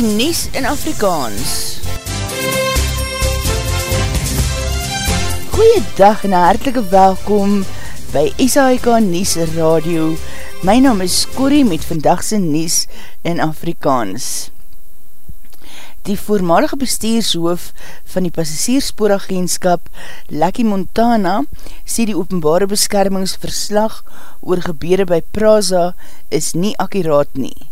die Nies in Afrikaans. Goeiedag en hartelike welkom by SAIK Nies Radio. My naam is Corrie met vandagse Nies in Afrikaans. Die voormalige bestuurshoof van die passagierspooragentskap Lucky Montana sê die openbare beskermingsverslag oor gebeure by Praza is nie akkiraat nie.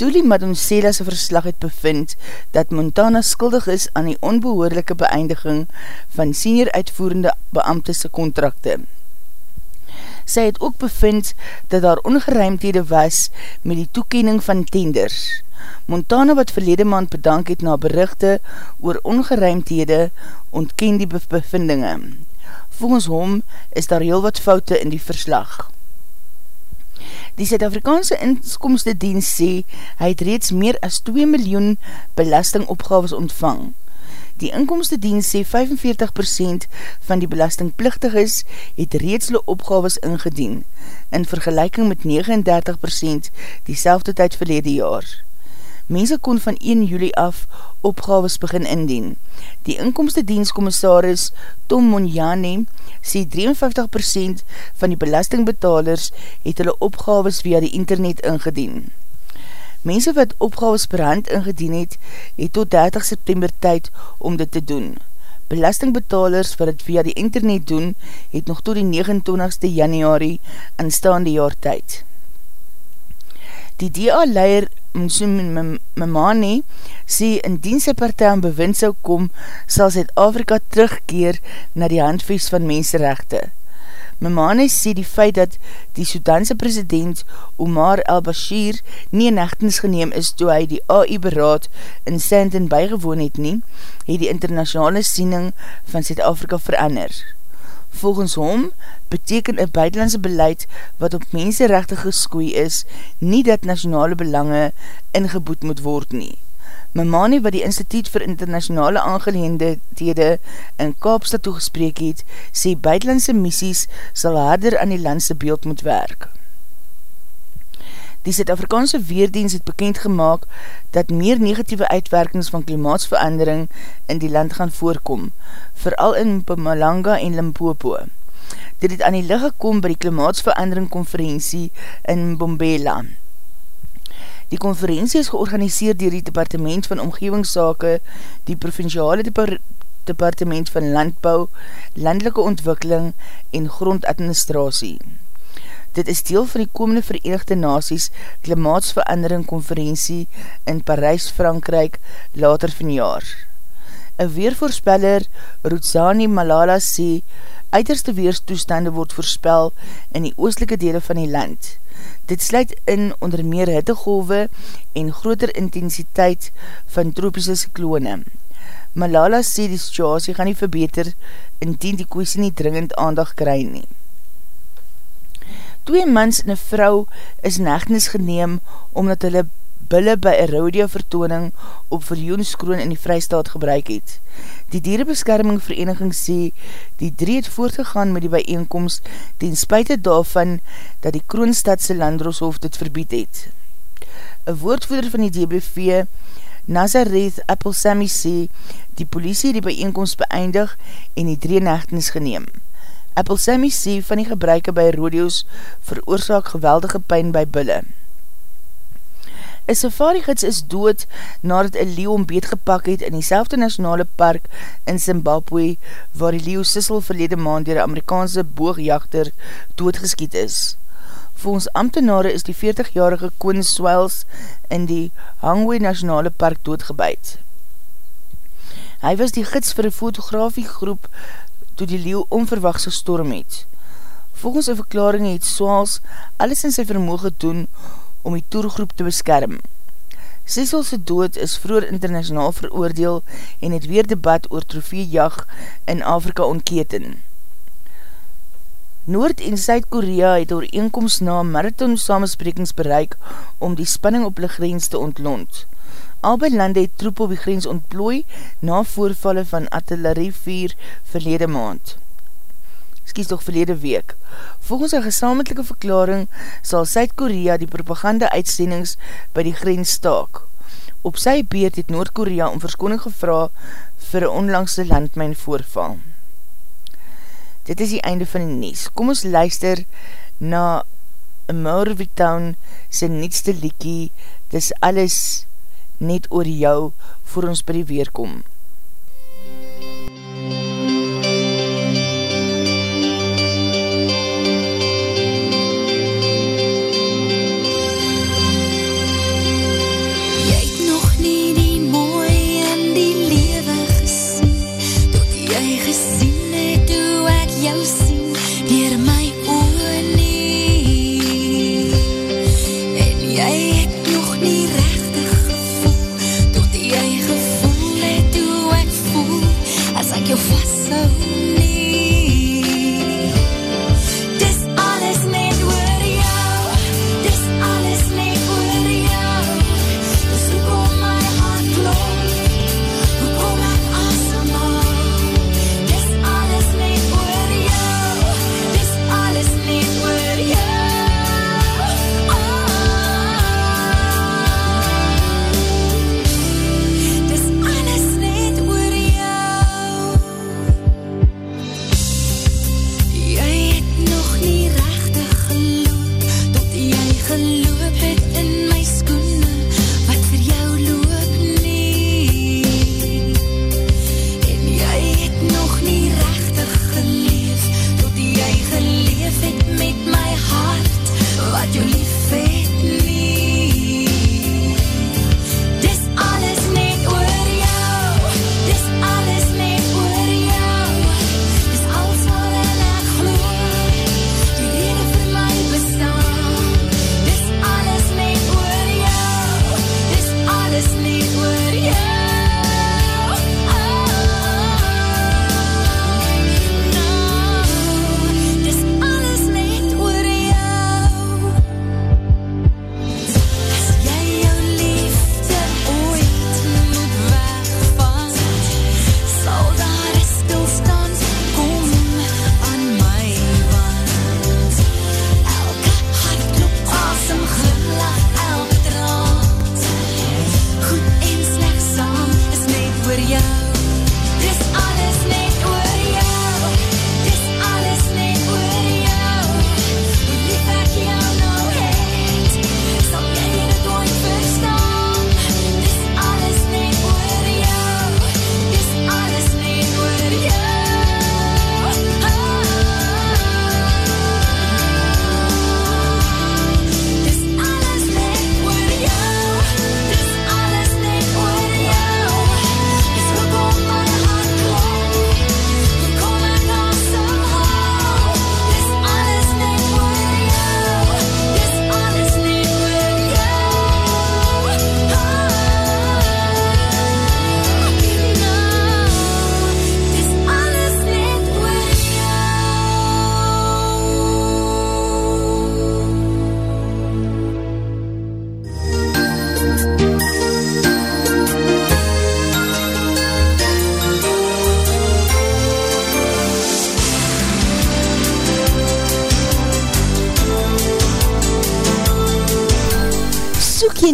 Tuli Madonsela se verslag het bevind dat Montana skuldig is aan die onbehoorlijke beëindiging van senior uitvoerende beambtese kontrakte. Sy het ook bevind dat daar ongeruimdhede was met die toekening van tenders. Montana wat verlede maand bedank het na berichte oor ongeruimdhede ontken die bevindinge. Volgens hom is daar heel wat foute in die verslag. Die Zuid-Afrikaanse Inskomste Dienst sê, hy het reeds meer as 2 miljoen belastingopgaves ontvang. Die Inkomste Dienst sê 45% van die belastingplichtiges het reeds hulle opgaves ingedien, in vergelijking met 39% die selfde tyd verlede jaar. Mense kon van 1 juli af opgaves begin indien. Die inkomste dienstkommissaris Tom Monjane sê 53% van die belastingbetalers het hulle opgaves via die internet ingedien. Mense wat opgaves per hand ingedien het, het tot 30 september tyd om dit te doen. Belastingbetalers wat het via die internet doen, het nog tot die 29ste januari aanstaande jaar tyd. Die DA-leier Msumimane sê indien sy partij aan bewind sal kom, sal Zuid-Afrika terugkeer na die handvies van menserechte. Memane sê die feit dat die Sudanse president Omar al-Bashir nie in echtens geneem is toe hy die AI beraad in Sandton bygewoon het nie, het die internationale siening van Zuid-Afrika verander. Volgens hom beteken een buitenlandse beleid wat op mensenrechte geskoei is, nie dat nationale belange ingeboed moet word nie. Mamani wat die Instituut vir Internationale Aangeleendhede in Kaapstad toegespreek het, sê buitenlandse missies sal harder aan die landse beeld moet werk. Die Zuid-Afrikaanse Weerdienst het bekend gemaakt dat meer negatieve uitwerkings van klimaatsverandering in die land gaan voorkom, vooral in Pumalanga en Limpopo. Dit het aan die licht gekom by die klimaatsverandering konferentie in Bombela. Die konferentie is georganiseerd dier die Departement van Omgevingssake, die Provinciale Depar Departement van Landbouw, Landelike Ontwikkeling en Grondadministratie. Dit is deel van die komende Verenigde Naties Klimaatsverandering Konferentie in Parijs, Frankrijk, later van jaar. Een weervoorspeller, Roodzani Malala, sê, uiterste weerstoestande word voorspel in die oostelike dele van die land. Dit sluit in onder meer hittegolwe en groter intensiteit van tropiese cyklone. Malala sê die situasie gaan nie verbeter indien die kwestie nie dringend aandag kry nie. Twee mans en een vrou is negnis geneem omdat hulle bille by een radio vertooning op verjoenskroon in die vrystaat gebruik het. Die dierebeskerming vereniging sê die drie het voortgegaan met die bijeenkomst ten spuite daarvan dat die Kroonstadse Landroshof dit verbied het. Een woordvoerder van die DBV Nazareth Appelsamy sê die politie die bijeenkomst beëindig en die drie negnis geneem. Appelsamy sê van die gebruike by rodeos veroorzaak geweldige pijn by bulle. Een safari-gids is dood nadat een leeuw om beet gepak het in die selfde nationale park in Zimbabwe waar die leeuw Sissel verlede maand dier die Amerikaanse boogjachter doodgeskiet is. Volgens ambtenare is die 40-jarige Koen Swells in die Hangway Nationale Park doodgebuid. Hy was die gids vir die fotografiegroep toe die leeuw onverwachts gestorm het. Volgens een verklaring het Swells alles in sy vermogen doen om die toergroep te beskerm. Cecilse dood is vroeger internationaal veroordeel en het weer debat oor trofeejag in Afrika ontketen. Noord- en Zuid-Korea het oor eenkomst na marathon samensprekings bereik om die spanning op die grens te ontlont. Albei lande het troep op die grens ontplooi na voorvalle van artillerie 4 verlede maand skies toch verlede week. Volgens een gesameltelike verklaring sal Suid-Korea die propaganda uitsendings by die grens staak. Op sy beurt het Noord-Korea om verskoning gevra vir onlangse landmijn voorval. Dit is die einde van die nies. Kom ons luister na Murphy Town sy nietste liekie, dis alles net oor jou, voor ons by die weerkom.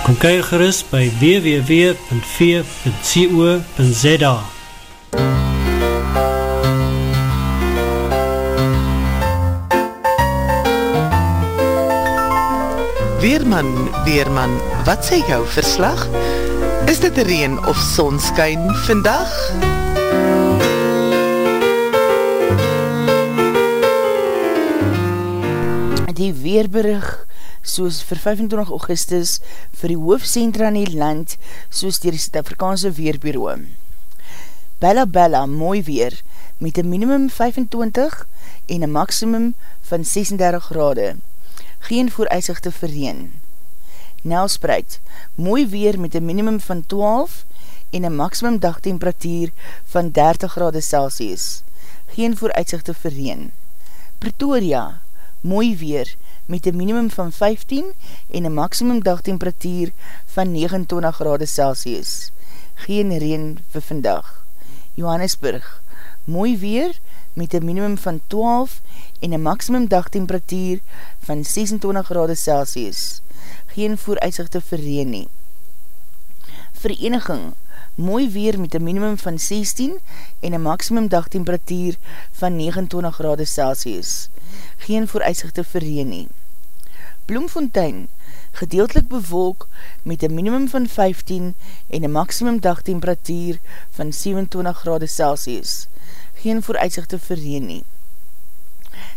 Kom kyk gerust by www.v.co.za Weerman, Weerman, wat sê jou verslag? Is dit reen of sonskyn vandag? Die Weerberig soos vir 25 augustus vir die hoofdcentra in die land soos dier die Suid-Afrikaanse Weerbureau. Bella Bella, mooi weer, met een minimum 25 en een maximum van 36 grade. Geen vooruitzichte verreen. Nelspreid, mooi weer met een minimum van 12 en een maximum dagtemperatuur van 30 grade Celsius. Geen vooruitzichte verreen. Pretoria, mooi weer met een minimum van 15 en een maximum dagtemperatuur van 29 grade Celsius. Geen reen vir vandag. Johannesburg, mooi weer met een minimum van 12 en een maximum dagtemperatuur van 26 grade Celsius. Geen vooruitzichte vir reen nie. Vereniging, mooi weer met een minimum van 16 en een maximum dagtemperatuur van 29 grade Celsius. Geen vooruitzichte vir reen nie. Bloemfontein, gedeeltelik bewolk met een minimum van 15 en een maximum dagtemperatuur van 27 grade Celsius. Geen vooruitzichte verreen nie.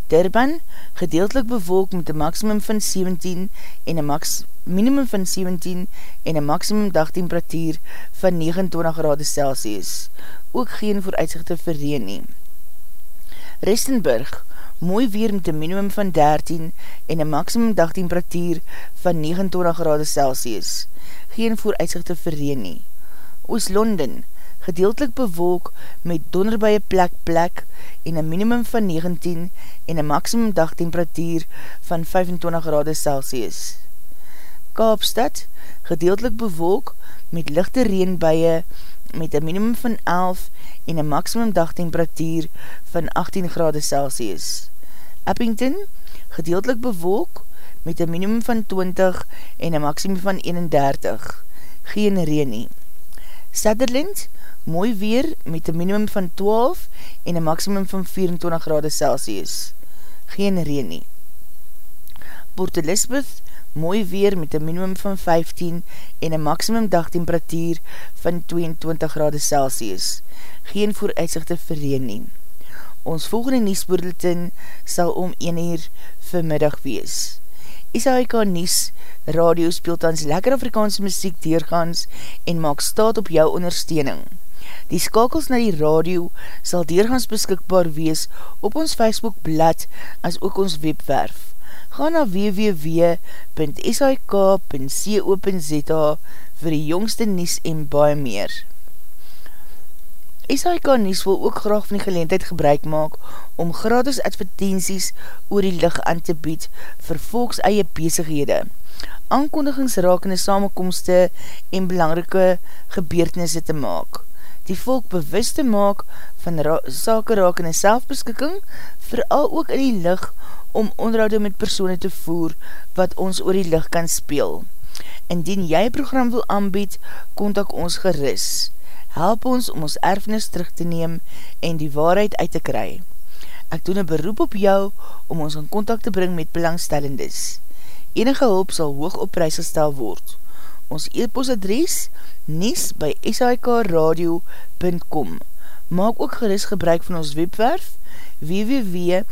Durban, gedeeltelik bewolk met een maximum van 17 en een max, minimum van 17 en een maximum dagtemperatuur van 29 grade Celsius. Ook geen vooruitzichte verreen nie. Restenburg, mooi weer met een minimum van 13 en een maximum dagtemperatuur van 29 grade Celsius. Geen vooruitzichte verreen nie. Oos-London, gedeeltelik bewolk met donder by een plek plek en een minimum van 19 en een maximum dagtemperatuur van 25 grade Celsius. Kaapstad, gedeeltelik bewolk met lichte reenbuie met een minimum van 11 en een maximum dagtemperatuur van 18 grade Celsius. Eppington, gedeeltelik bewolk met een minimum van 20 en een maximum van 31. Geen reen nie. Sutherland, mooi weer met een minimum van 12 en een maximum van 24 grade Celsius. Geen reen nie. Port Elizabeth, mooi weer met een minimum van 15 en een maximum dagtemperatuur van 22 grade Celsius. Geen vooruitzichte vir reen nie. Ons volgende nieuwsboordeltin sal om 1 uur vanmiddag wees. SHK Nies Radio speelt ons lekker Afrikaanse muziek deurgaans en maak staat op jou ondersteuning. Die skakels na die radio sal deurgaans beskikbaar wees op ons Facebookblad as ook ons webwerf. Ga na www.shk.co.za vir die jongste nies en baie meer. SHK Nies wil ook graag van die geleentheid gebruik maak om gratis advertenties oor die licht aan te bied vir volks eie bezighede, aankondigingsrakende samenkomste en belangrike gebeurtenisse te maak. Die volk bewust te maak van ra sake raak in selfbeskikking, vooral ook in die licht om onderhoud met persoene te voer wat ons oor die licht kan speel. Indien jy program wil aanbied, kontak ons geris. Help ons om ons erfenis terug te neem en die waarheid uit te kry. Ek doen een beroep op jou om ons in contact te bring met belangstellendes. Enige hulp sal hoog op prijs gestel word. Ons e-postadres nies by shikradio.com Maak ook gerust gebruik van ons webwerf www.v.co.za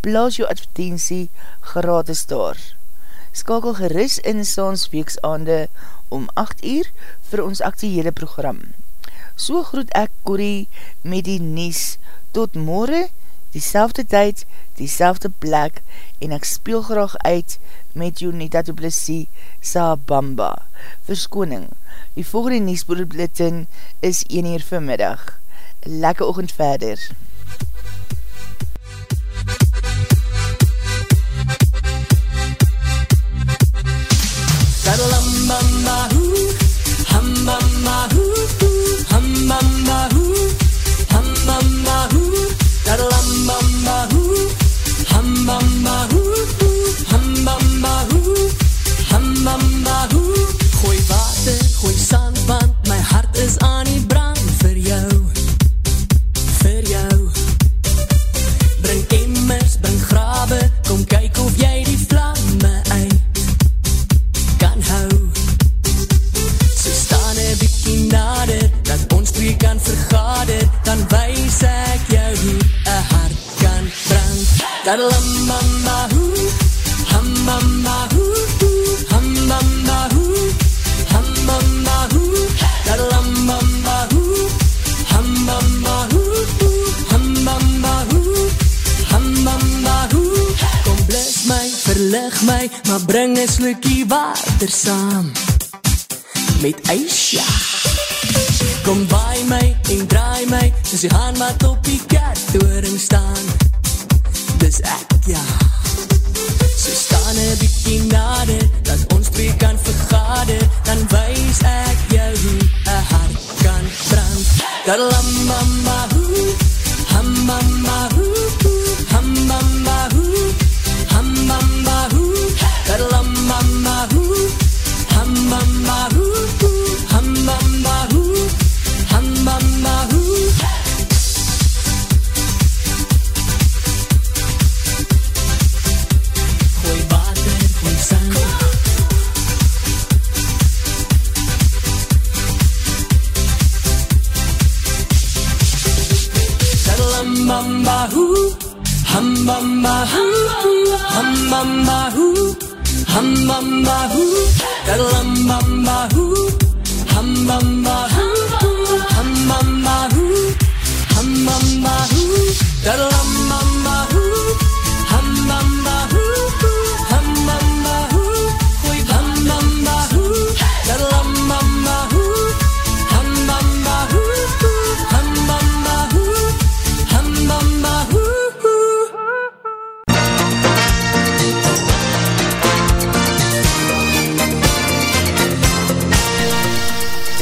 Plaas jou advertentie gratis daar. Skakel gerust in saans weeksaande om 8 uur vir ons actiehede program. So groet ek Corrie met die Nies tot morgen die selfde tyd, die selfde plek en ek speel graag uit met Jonita Duplessis sa Bamba. Verskoning, die volgende Niesboerblitten is 1 uur vanmiddag. Lekke oogend verder. Salam water saam met ijsja. Kom by my en draai my, soos die haan wat op die kerktoring staan. Dis ek, ja. So staan een bykie nader, dat ons twee kan vergader, dan wees ek jou hoe een hart kan brand. Kadalamama hoe,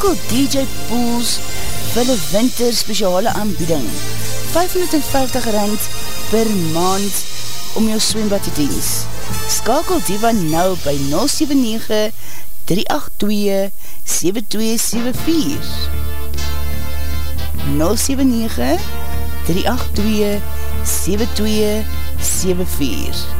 Skakel DJ Pools die winter speciale aanbieding. 550 rand per maand om jou swembad te diens. Skakel die van nou by 079-382-7274 079-382-7274